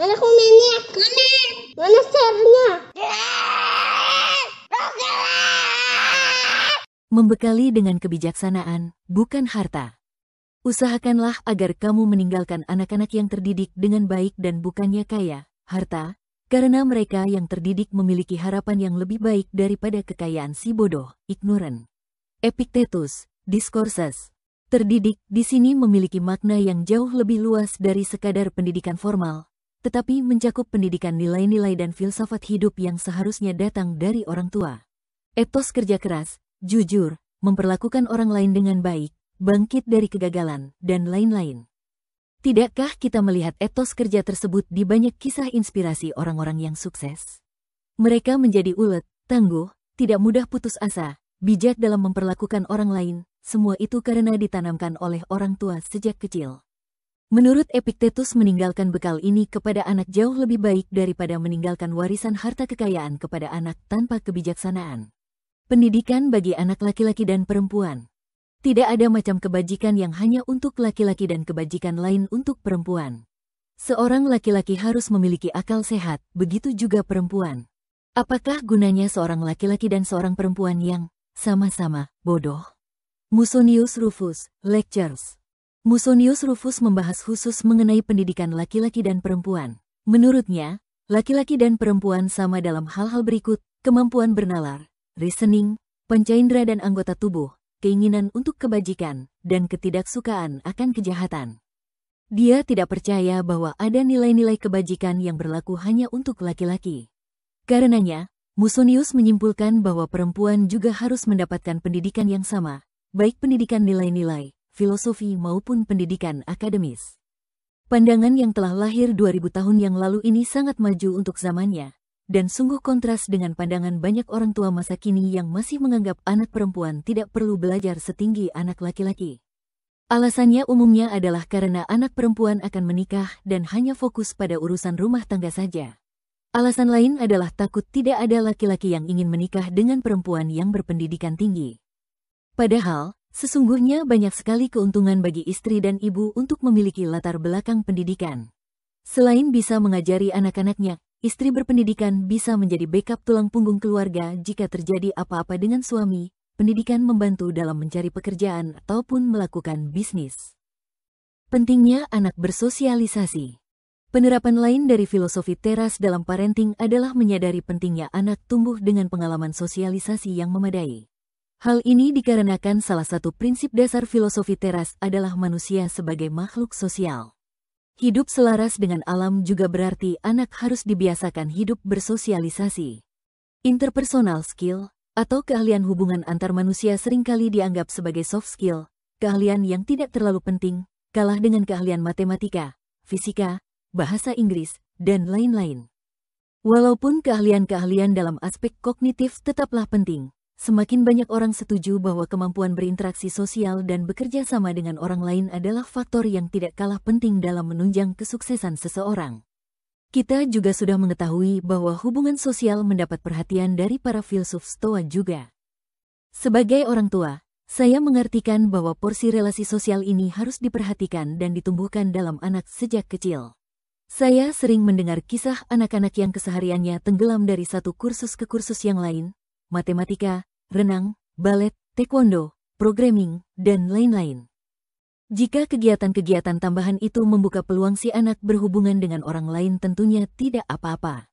Mana komennya? Mana? Mana share-nya? Membekali dengan kebijaksanaan, bukan harta. Usahakanlah agar kamu meninggalkan anak-anak yang terdidik dengan baik dan bukannya kaya, harta, karena mereka yang terdidik memiliki harapan yang lebih baik daripada kekayaan si bodoh, ignorant. Epictetus, Discourses. Terdidik di sini memiliki makna yang jauh lebih luas dari sekadar pendidikan formal, tetapi mencakup pendidikan nilai-nilai dan filsafat hidup yang seharusnya datang dari orang tua. Etos kerja keras, jujur, memperlakukan orang lain dengan baik, bangkit dari kegagalan, dan lain-lain. Tidakkah kita melihat etos kerja tersebut di banyak kisah inspirasi orang-orang yang sukses? Mereka menjadi ulet, tangguh, tidak mudah putus asa, bijak dalam memperlakukan orang lain, semua itu karena ditanamkan oleh orang tua sejak kecil. Menurut Epictetus meninggalkan bekal ini kepada anak jauh lebih baik daripada meninggalkan warisan harta kekayaan kepada anak tanpa kebijaksanaan. Pendidikan bagi anak laki-laki dan perempuan. Tidak ada macam kebajikan yang hanya untuk laki-laki dan kebajikan lain untuk perempuan. Seorang laki-laki harus memiliki akal sehat, begitu juga perempuan. Apakah gunanya seorang laki-laki dan seorang perempuan yang sama-sama bodoh? Musonius Rufus, Lectures Musonius Rufus membahas khusus mengenai pendidikan laki-laki dan perempuan. Menurutnya, laki-laki dan perempuan sama dalam hal-hal berikut, kemampuan bernalar, reasoning, pancaindera dan anggota tubuh, keinginan untuk kebajikan, dan ketidaksukaan akan kejahatan. Dia tidak percaya bahwa ada nilai-nilai kebajikan yang berlaku hanya untuk laki-laki. Karenanya, Musonius menyimpulkan bahwa perempuan juga harus mendapatkan pendidikan yang sama, baik pendidikan nilai-nilai, filosofi maupun pendidikan akademis. Pandangan yang telah lahir 2000 tahun yang lalu ini sangat maju untuk zamannya, dan sungguh kontras dengan pandangan banyak orang tua masa kini yang masih menganggap anak perempuan tidak perlu belajar setinggi anak laki-laki. Alasannya umumnya adalah karena anak perempuan akan menikah dan hanya fokus pada urusan rumah tangga saja. Alasan lain adalah takut tidak ada laki-laki yang ingin menikah dengan perempuan yang berpendidikan tinggi. Padahal, sesungguhnya banyak sekali keuntungan bagi istri dan ibu untuk memiliki latar belakang pendidikan. Selain bisa mengajari anak-anaknya, Istri berpendidikan bisa menjadi backup tulang punggung keluarga jika terjadi apa-apa dengan suami, pendidikan membantu dalam mencari pekerjaan ataupun melakukan bisnis. Pentingnya anak bersosialisasi. Penerapan lain dari filosofi teras dalam parenting adalah menyadari pentingnya anak tumbuh dengan pengalaman sosialisasi yang memadai. Hal ini dikarenakan salah satu prinsip dasar filosofi teras adalah manusia sebagai makhluk sosial. Hidup selaras dengan alam juga berarti anak harus dibiasakan hidup bersosialisasi. Interpersonal skill, atau keahlian hubungan antar manusia sering kali dianggap sebagai soft skill, keahlian yang tidak terlalu penting, kalah dengan keahlian matematika, fisika, bahasa Inggris, dan lain-lain. Walaupun keahlian-keahlian dalam aspek kognitif tetaplah penting, Semakin banyak orang setuju bahwa kemampuan berinteraksi sosial dan bekerja sama dengan orang lain adalah faktor yang tidak kalah penting dalam menunjang kesuksesan seseorang. Kita juga sudah mengetahui bahwa hubungan sosial mendapat perhatian dari para filsuf Stoa juga. Sebagai orang tua, saya mengartikan bahwa porsi relasi sosial ini harus diperhatikan dan ditumbuhkan dalam anak sejak kecil. Saya sering mendengar kisah anak-anak yang kesehariannya tenggelam dari satu kursus ke kursus yang lain, matematika, renang, balet, taekwondo, programming, dan lain-lain. Jika kegiatan-kegiatan tambahan itu membuka peluang si anak berhubungan dengan orang lain tentunya tidak apa-apa.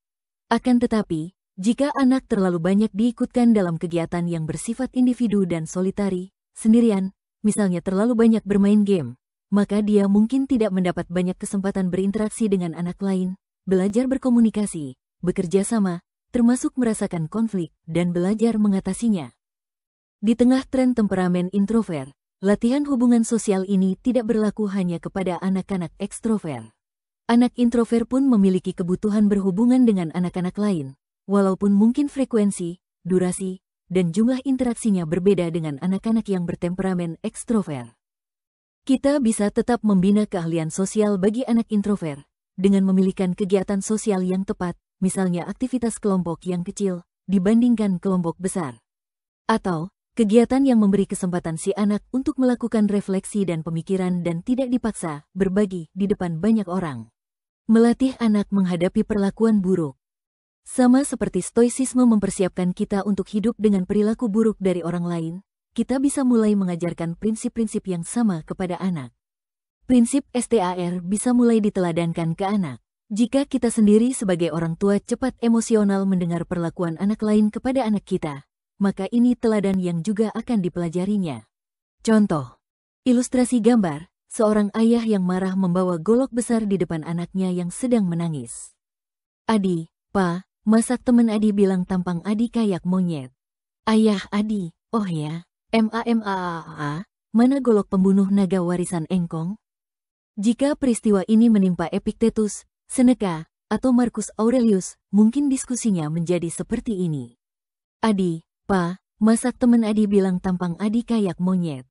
Akan tetapi, jika anak terlalu banyak diikutkan dalam kegiatan yang bersifat individu dan solitari, sendirian, misalnya terlalu banyak bermain game, maka dia mungkin tidak mendapat banyak kesempatan berinteraksi dengan anak lain, belajar berkomunikasi, bekerja sama, termasuk merasakan konflik dan belajar mengatasinya. Di tengah tren temperamen introvert, latihan hubungan sosial ini tidak berlaku hanya kepada anak-anak ekstrovert. Anak introvert pun memiliki kebutuhan berhubungan dengan anak-anak lain, walaupun mungkin frekuensi, durasi, dan jumlah interaksinya berbeda dengan anak-anak yang bertemperamen ekstrovert. Kita bisa tetap membina keahlian sosial bagi anak introvert dengan memilihkan kegiatan sosial yang tepat misalnya aktivitas kelompok yang kecil, dibandingkan kelompok besar. Atau, kegiatan yang memberi kesempatan si anak untuk melakukan refleksi dan pemikiran dan tidak dipaksa berbagi di depan banyak orang. Melatih anak menghadapi perlakuan buruk. Sama seperti stoicisme mempersiapkan kita untuk hidup dengan perilaku buruk dari orang lain, kita bisa mulai mengajarkan prinsip-prinsip yang sama kepada anak. Prinsip STAR bisa mulai diteladankan ke anak. Jika kita sendiri sebagai orang tua cepat emosional mendengar perlakuan anak lain kepada anak kita, maka ini teladan yang juga akan dipelajarinya. Contoh, ilustrasi gambar, seorang ayah yang marah membawa golok besar di depan anaknya yang sedang menangis. Adi, Pa, masak temen Adi bilang tampang Adi kayak monyet. Ayah Adi, oh ya, MAMAAA, mana golok pembunuh naga warisan engkong? Jika peristiwa ini menimpa Epictetus, Seneca, atau Marcus Aurelius, mungkin diskusinya menjadi seperti ini. Adi, Pa, masak temen Adi bilang tampang Adi kayak monyet.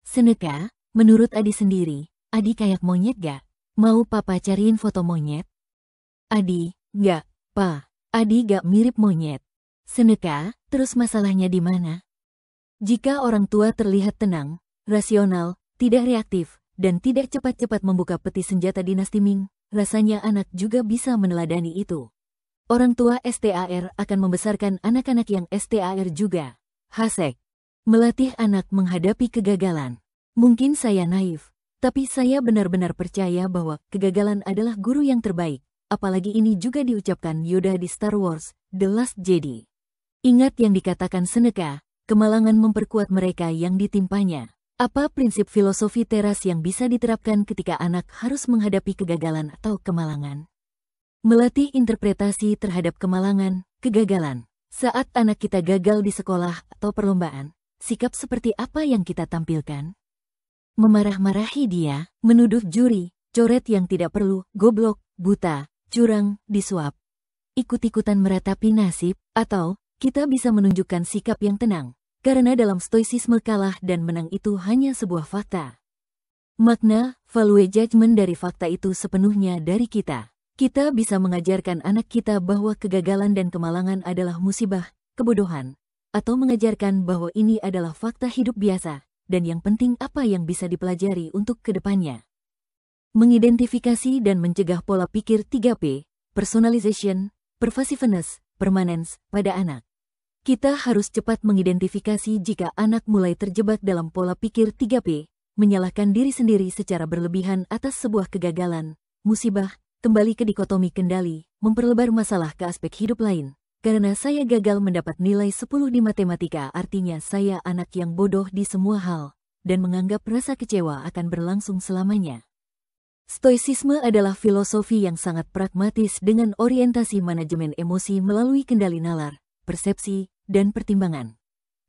Seneca, menurut Adi sendiri, Adi kayak monyet gak? Mau papa cariin foto monyet? Adi, gak, Pa, Adi gak mirip monyet. Seneca, terus masalahnya di mana? Jika orang tua terlihat tenang, rasional, tidak reaktif, dan tidak cepat-cepat membuka peti senjata dinasti Ming, rasanya anak juga bisa meneladani itu. Orang tua STAR akan membesarkan anak-anak yang STAR juga. Hasek. Melatih anak menghadapi kegagalan. Mungkin saya naif, tapi saya benar-benar percaya bahwa kegagalan adalah guru yang terbaik apalagi ini juga diucapkan Yoda di Star Wars, The Last Jedi. Ingat yang dikatakan Seneca, kemalangan memperkuat mereka yang ditimpanya. Apa prinsip filosofi teras yang bisa diterapkan ketika anak harus menghadapi kegagalan atau kemalangan? Melatih interpretasi terhadap kemalangan, kegagalan. Saat anak kita gagal di sekolah atau perlombaan, sikap seperti apa yang kita tampilkan? Memarah-marahi dia, menuduh juri, coret yang tidak perlu, goblok, buta, curang, disuap, ikut-ikutan meratapi nasib, atau kita bisa menunjukkan sikap yang tenang, karena dalam stoicisme kalah dan menang itu hanya sebuah fakta. Makna, value judgment dari fakta itu sepenuhnya dari kita. Kita bisa mengajarkan anak kita bahwa kegagalan dan kemalangan adalah musibah, kebodohan, atau mengajarkan bahwa ini adalah fakta hidup biasa, dan yang penting apa yang bisa dipelajari untuk ke depannya. Mengidentifikasi dan mencegah pola pikir 3P, personalization, pervasiveness, permanence, pada anak. Kita harus cepat mengidentifikasi jika anak mulai terjebak dalam pola pikir 3P, menyalahkan diri sendiri secara berlebihan atas sebuah kegagalan, musibah, kembali ke dikotomi kendali, memperlebar masalah ke aspek hidup lain. Karena saya gagal mendapat nilai 10 di matematika artinya saya anak yang bodoh di semua hal, dan menganggap rasa kecewa akan berlangsung selamanya. Stoicisme adalah filosofi yang sangat pragmatis dengan orientasi manajemen emosi melalui kendali nalar, persepsi, dan pertimbangan.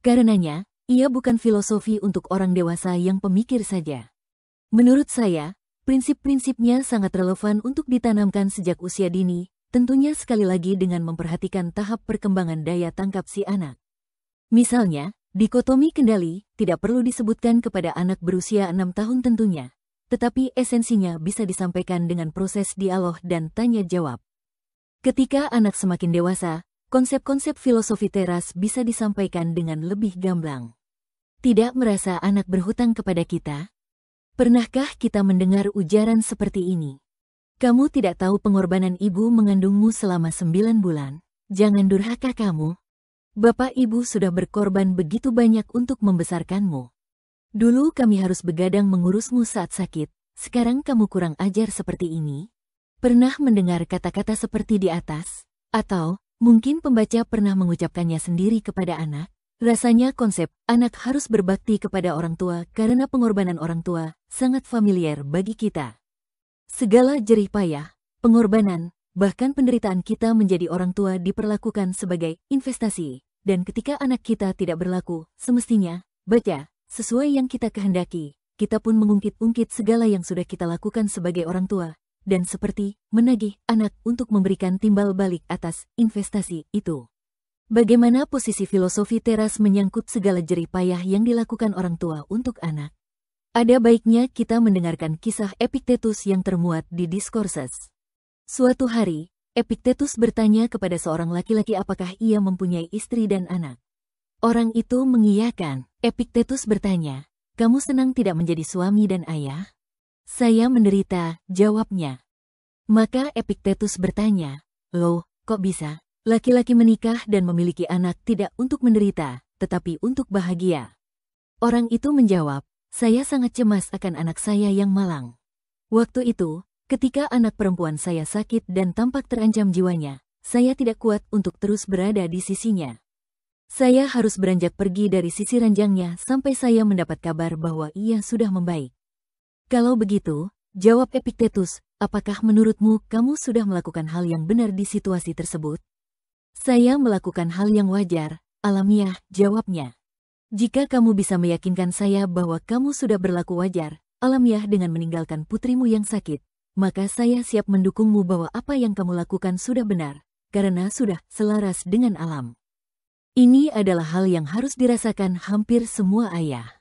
Karenanya, ia bukan filosofi untuk orang dewasa yang pemikir saja. Menurut saya, prinsip-prinsipnya sangat relevan untuk ditanamkan sejak usia dini, tentunya sekali lagi dengan memperhatikan tahap perkembangan daya tangkap si anak. Misalnya, dikotomi kendali tidak perlu disebutkan kepada anak berusia enam tahun tentunya, tetapi esensinya bisa disampaikan dengan proses dialog dan tanya jawab. Ketika anak semakin dewasa, konsep-konsep filosofi teras bisa disampaikan dengan lebih gamblang. Tidak merasa anak berhutang kepada kita? Pernahkah kita mendengar ujaran seperti ini? Kamu tidak tahu pengorbanan ibu mengandungmu selama sembilan bulan. Jangan durhaka kamu. Bapak ibu sudah berkorban begitu banyak untuk membesarkanmu. Dulu kami harus begadang mengurusmu saat sakit, sekarang kamu kurang ajar seperti ini? Pernah mendengar kata-kata seperti di atas? Atau, mungkin pembaca pernah mengucapkannya sendiri kepada anak? Rasanya konsep anak harus berbakti kepada orang tua karena pengorbanan orang tua sangat familiar bagi kita. Segala jerih payah, pengorbanan, bahkan penderitaan kita menjadi orang tua diperlakukan sebagai investasi. Dan ketika anak kita tidak berlaku, semestinya, baca, Sesuai yang kita kehendaki, kita pun mengungkit-ungkit segala yang sudah kita lakukan sebagai orang tua, dan seperti menagih anak untuk memberikan timbal balik atas investasi itu. Bagaimana posisi filosofi teras menyangkut segala jerih payah yang dilakukan orang tua untuk anak? Ada baiknya kita mendengarkan kisah Epictetus yang termuat di Discourses. Suatu hari, Epictetus bertanya kepada seorang laki-laki apakah ia mempunyai istri dan anak. Orang itu mengiyakan. Epictetus bertanya, kamu senang tidak menjadi suami dan ayah? Saya menderita, jawabnya. Maka Epictetus bertanya, Loh, kok bisa? Laki-laki menikah dan memiliki anak tidak untuk menderita, tetapi untuk bahagia. Orang itu menjawab, saya sangat cemas akan anak saya yang malang. Waktu itu, ketika anak perempuan saya sakit dan tampak terancam jiwanya, saya tidak kuat untuk terus berada di sisinya. Saya harus beranjak pergi dari sisi ranjangnya sampai saya mendapat kabar bahwa ia sudah membaik. Kalau begitu, jawab Epictetus, apakah menurutmu kamu sudah melakukan hal yang benar di situasi tersebut? Saya melakukan hal yang wajar, alamiah, jawabnya. Jika kamu bisa meyakinkan saya bahwa kamu sudah berlaku wajar, alamiah dengan meninggalkan putrimu yang sakit, maka saya siap mendukungmu bahwa apa yang kamu lakukan sudah benar, karena sudah selaras dengan alam. Ini adalah hal yang harus dirasakan hampir semua ayah.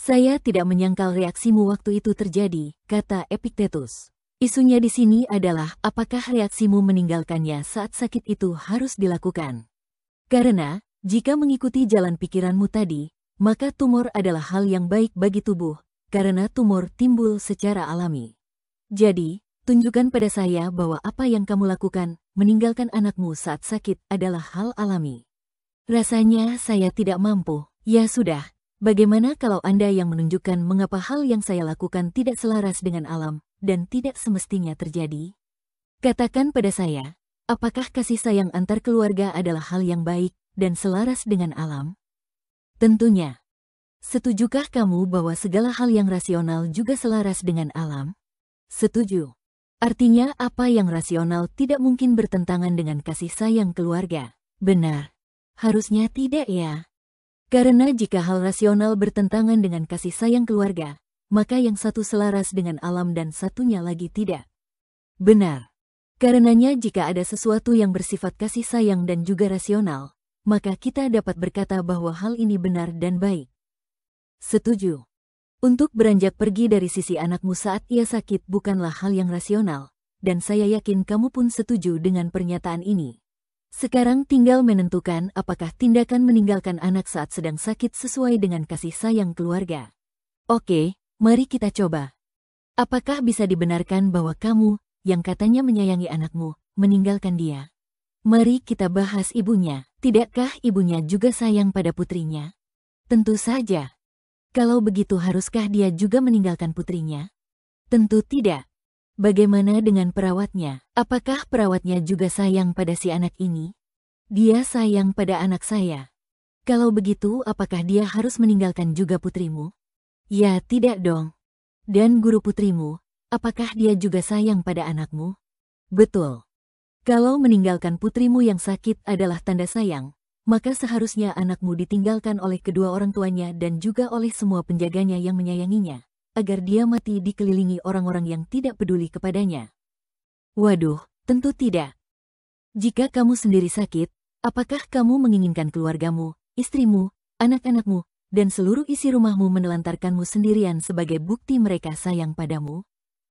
Saya tidak menyangkal reaksimu waktu itu terjadi, kata Epictetus. Isunya di sini adalah apakah reaksimu meninggalkannya saat sakit itu harus dilakukan. Karena, jika mengikuti jalan pikiranmu tadi, maka tumor adalah hal yang baik bagi tubuh, karena tumor timbul secara alami. Jadi, tunjukkan pada saya bahwa apa yang kamu lakukan, meninggalkan anakmu saat sakit, adalah hal alami. Rasanya saya tidak mampu. Ya sudah, bagaimana kalau Anda yang menunjukkan mengapa hal yang saya lakukan tidak selaras dengan alam dan tidak semestinya terjadi? Katakan pada saya, apakah kasih sayang antar keluarga adalah hal yang baik dan selaras dengan alam? Tentunya. Setujukah kamu bahwa segala hal yang rasional juga selaras dengan alam? Setuju. Artinya apa yang rasional tidak mungkin bertentangan dengan kasih sayang keluarga. Benar. Harusnya tidak ya. Karena jika hal rasional bertentangan dengan kasih sayang keluarga, maka yang satu selaras dengan alam dan satunya lagi tidak. Benar. Karenanya jika ada sesuatu yang bersifat kasih sayang dan juga rasional, maka kita dapat berkata bahwa hal ini benar dan baik. Setuju. Untuk beranjak pergi dari sisi anakmu saat ia sakit bukanlah hal yang rasional, dan saya yakin kamu pun setuju dengan pernyataan ini. Sekarang tinggal menentukan apakah tindakan meninggalkan anak saat sedang sakit sesuai dengan kasih sayang keluarga. Oke, mari kita coba. Apakah bisa dibenarkan bahwa kamu, yang katanya menyayangi anakmu, meninggalkan dia? Mari kita bahas ibunya. Tidakkah ibunya juga sayang pada putrinya? Tentu saja. Kalau begitu haruskah dia juga meninggalkan putrinya? Tentu tidak. Bagaimana dengan perawatnya? Apakah perawatnya juga sayang pada si anak ini? Dia sayang pada anak saya. Kalau begitu, apakah dia harus meninggalkan juga putrimu? Ya, tidak dong. Dan guru putrimu, apakah dia juga sayang pada anakmu? Betul. Kalau meninggalkan putrimu yang sakit adalah tanda sayang, maka seharusnya anakmu ditinggalkan oleh kedua orang tuanya dan juga oleh semua penjaganya yang menyayanginya agar dia mati dikelilingi orang-orang yang tidak peduli kepadanya. Waduh, tentu tidak. Jika kamu sendiri sakit, apakah kamu menginginkan keluargamu, istrimu, anak-anakmu, dan seluruh isi rumahmu menelantarkanmu sendirian sebagai bukti mereka sayang padamu?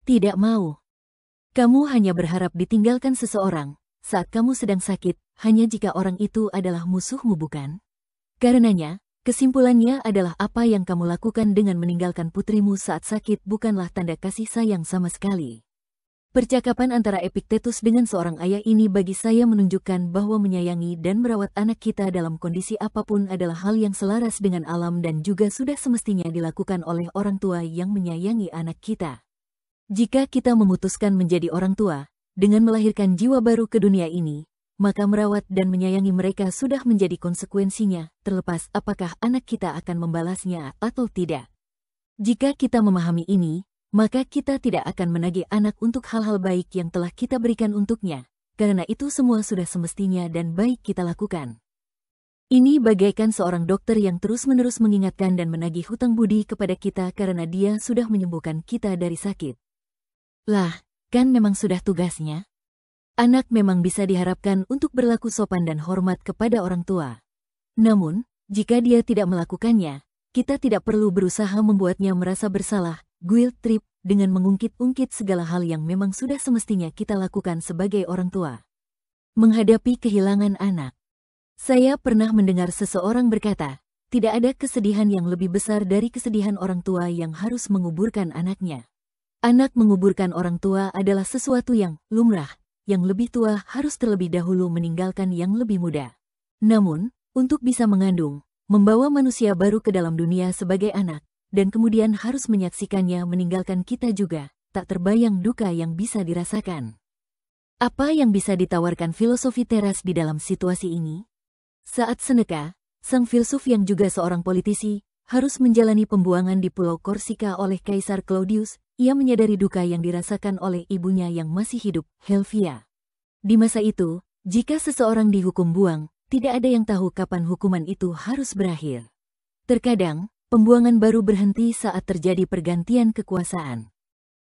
Tidak mau. Kamu hanya berharap ditinggalkan seseorang saat kamu sedang sakit, hanya jika orang itu adalah musuhmu bukan? Karenanya, Kesimpulannya adalah apa yang kamu lakukan dengan meninggalkan putrimu saat sakit bukanlah tanda kasih sayang sama sekali. Percakapan antara Epictetus dengan seorang ayah ini bagi saya menunjukkan bahwa menyayangi dan merawat anak kita dalam kondisi apa pun adalah hal yang selaras dengan alam dan juga sudah semestinya dilakukan oleh orang tua yang menyayangi anak kita. Jika kita memutuskan menjadi orang tua, dengan melahirkan jiwa baru ke dunia ini, maka merawat dan menyayangi mereka sudah menjadi konsekuensinya, terlepas apakah anak kita akan membalasnya atau tidak. Jika kita memahami ini, maka kita tidak akan menagih anak untuk hal-hal baik yang telah kita berikan untuknya, karena itu semua sudah semestinya dan baik kita lakukan. Ini bagaikan seorang dokter yang terus-menerus mengingatkan dan menagih hutang budi kepada kita karena dia sudah menyembuhkan kita dari sakit. Lah, kan memang sudah tugasnya. Anak memang bisa diharapkan untuk berlaku sopan dan hormat kepada orang tua. Namun, jika dia tidak melakukannya, kita tidak perlu berusaha membuatnya merasa bersalah, guilt trip, dengan mengungkit-ungkit segala hal yang memang sudah semestinya kita lakukan sebagai orang tua. Menghadapi kehilangan anak. Saya pernah mendengar seseorang berkata, tidak ada kesedihan yang lebih besar dari kesedihan orang tua yang harus menguburkan anaknya. Anak menguburkan orang tua adalah sesuatu yang lumrah, yang lebih tua harus terlebih dahulu meninggalkan yang lebih muda. Namun, untuk bisa mengandung, membawa manusia baru ke dalam dunia sebagai anak, dan kemudian harus menyaksikannya meninggalkan kita juga, tak terbayang duka yang bisa dirasakan. Apa yang bisa ditawarkan filosofi teras di dalam situasi ini? Saat Seneca, sang filsuf yang juga seorang politisi, harus menjalani pembuangan di Pulau Korsika oleh Kaisar Claudius, ia menyadari duka yang dirasakan oleh ibunya yang masih hidup, Helvia. Di masa itu, jika seseorang dihukum buang, tidak ada yang tahu kapan hukuman itu harus berakhir. Terkadang, pembuangan baru berhenti saat terjadi pergantian kekuasaan.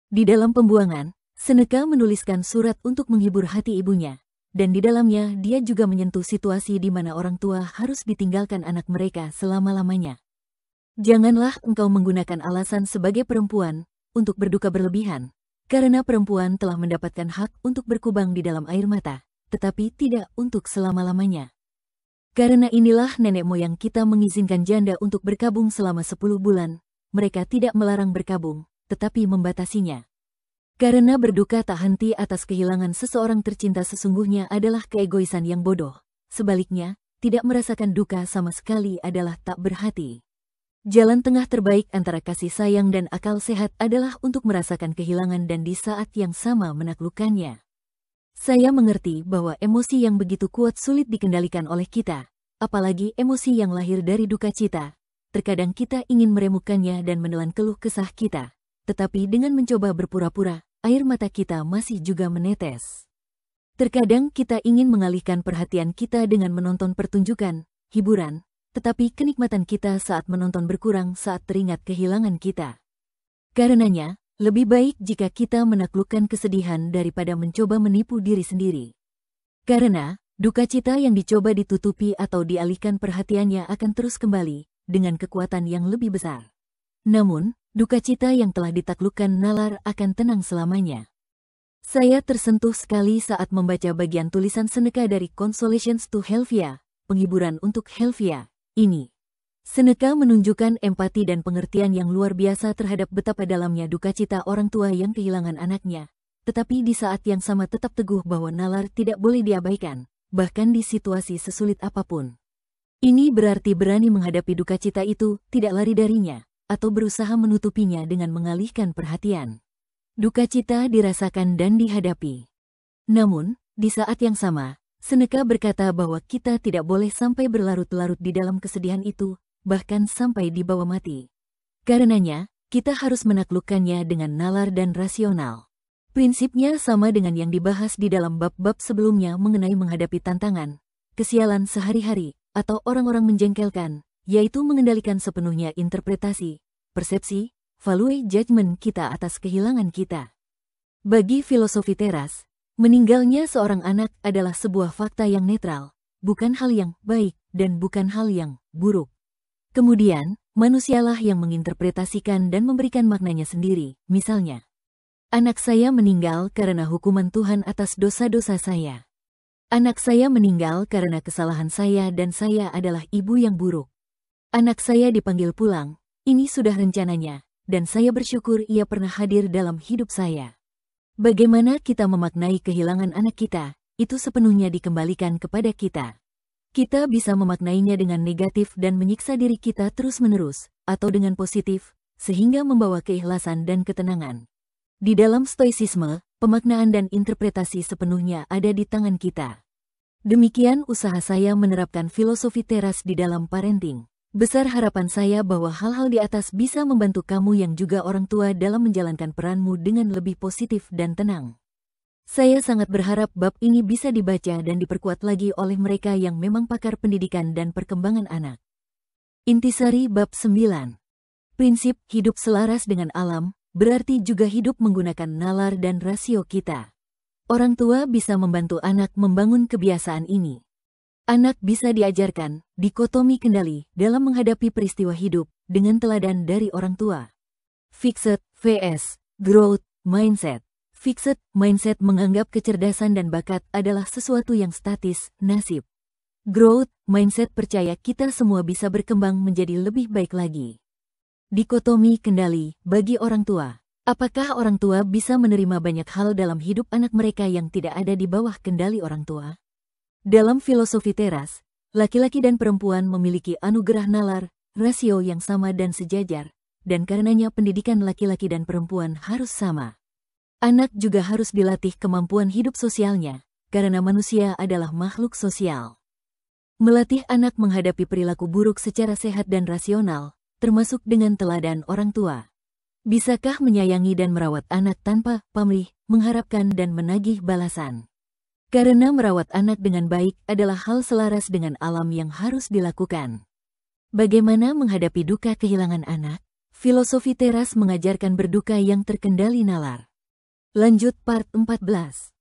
Di dalam pembuangan, Seneca menuliskan surat untuk menghibur hati ibunya, dan di dalamnya dia juga menyentuh situasi di mana orang tua harus ditinggalkan anak mereka selama-lamanya. Janganlah engkau menggunakan alasan sebagai perempuan untuk berduka berlebihan, karena perempuan telah mendapatkan hak untuk berkubang di dalam air mata, tetapi tidak untuk selama-lamanya. Karena inilah nenek moyang kita mengizinkan janda untuk berkabung selama 10 bulan, mereka tidak melarang berkabung, tetapi membatasinya. Karena berduka tak henti atas kehilangan seseorang tercinta sesungguhnya adalah keegoisan yang bodoh. Sebaliknya, tidak merasakan duka sama sekali adalah tak berhati. Jalan tengah terbaik antara kasih sayang dan akal sehat adalah untuk merasakan kehilangan dan di saat yang sama menaklukkannya. Saya mengerti bahwa emosi yang begitu kuat sulit dikendalikan oleh kita, apalagi emosi yang lahir dari duka cita. Terkadang kita ingin meremukannya dan menelan keluh kesah kita, tetapi dengan mencoba berpura-pura, air mata kita masih juga menetes. Terkadang kita ingin mengalihkan perhatian kita dengan menonton pertunjukan, hiburan, tetapi kenikmatan kita saat menonton berkurang saat teringat kehilangan kita. Karenanya, lebih baik jika kita menaklukkan kesedihan daripada mencoba menipu diri sendiri. Karena, duka cita yang dicoba ditutupi atau dialihkan perhatiannya akan terus kembali, dengan kekuatan yang lebih besar. Namun, duka cita yang telah ditaklukkan nalar akan tenang selamanya. Saya tersentuh sekali saat membaca bagian tulisan Seneca dari Consolations to Helvia, penghiburan untuk Helvia, ini. Seneca menunjukkan empati dan pengertian yang luar biasa terhadap betapa dalamnya duka cita orang tua yang kehilangan anaknya, tetapi di saat yang sama tetap teguh bahwa nalar tidak boleh diabaikan, bahkan di situasi sesulit apa pun. Ini berarti berani menghadapi duka cita itu, tidak lari darinya, atau berusaha menutupinya dengan mengalihkan perhatian. Duka cita dirasakan dan dihadapi. Namun, di saat yang sama, Seneca berkata bahwa kita tidak boleh sampai berlarut-larut di dalam kesedihan itu, bahkan sampai dibawa mati. Karenanya, kita harus menaklukkannya dengan nalar dan rasional. Prinsipnya sama dengan yang dibahas di dalam bab-bab sebelumnya mengenai menghadapi tantangan, kesialan sehari-hari, atau orang-orang menjengkelkan, yaitu mengendalikan sepenuhnya interpretasi, persepsi, value judgment kita atas kehilangan kita. Bagi filosofi teras, meninggalnya seorang anak adalah sebuah fakta yang netral, bukan hal yang baik dan bukan hal yang buruk. Kemudian, manusialah yang menginterpretasikan dan memberikan maknanya sendiri, misalnya, anak saya meninggal karena hukuman Tuhan atas dosa-dosa saya. Anak saya meninggal karena kesalahan saya dan saya adalah ibu yang buruk. Anak saya dipanggil pulang, ini sudah rencananya, dan saya bersyukur ia pernah hadir dalam hidup saya. Bagaimana kita memaknai kehilangan anak kita, itu sepenuhnya dikembalikan kepada kita. Kita bisa memaknainya dengan negatif dan menyiksa diri kita terus-menerus, atau dengan positif, sehingga membawa keikhlasan dan ketenangan. Di dalam stoicisme, pemaknaan dan interpretasi sepenuhnya ada di tangan kita. Demikian usaha saya menerapkan filosofi teras di dalam parenting. Besar harapan saya bahwa hal-hal di atas bisa membantu kamu yang juga orang tua dalam menjalankan peranmu dengan lebih positif dan tenang. Saya sangat berharap bab ini bisa dibaca dan diperkuat lagi oleh mereka yang memang pakar pendidikan dan perkembangan anak. Intisari Bab 9 Prinsip hidup selaras dengan alam, berarti juga hidup menggunakan nalar dan rasio kita. Orang tua bisa membantu anak membangun kebiasaan ini. Anak bisa diajarkan dikotomi kendali dalam menghadapi peristiwa hidup dengan teladan dari orang tua. Fixed vs. Growth Mindset Fixed mindset menganggap kecerdasan dan bakat adalah sesuatu yang statis, nasib. Growth mindset percaya kita semua bisa berkembang menjadi lebih baik lagi. Dikotomi kendali bagi orang tua. Apakah orang tua bisa menerima banyak hal dalam hidup anak mereka yang tidak ada di bawah kendali orang tua? Dalam filosofi teras, laki-laki dan perempuan memiliki anugerah nalar, rasio yang sama dan sejajar, dan karenanya pendidikan laki-laki dan perempuan harus sama. Anak juga harus dilatih kemampuan hidup sosialnya, karena manusia adalah makhluk sosial. Melatih anak menghadapi perilaku buruk secara sehat dan rasional, termasuk dengan teladan orang tua. Bisakah menyayangi dan merawat anak tanpa pamrih, mengharapkan dan menagih balasan? Karena merawat anak dengan baik adalah hal selaras dengan alam yang harus dilakukan. Bagaimana menghadapi duka kehilangan anak? Filosofi teras mengajarkan berduka yang terkendali nalar. Lanjut part 14.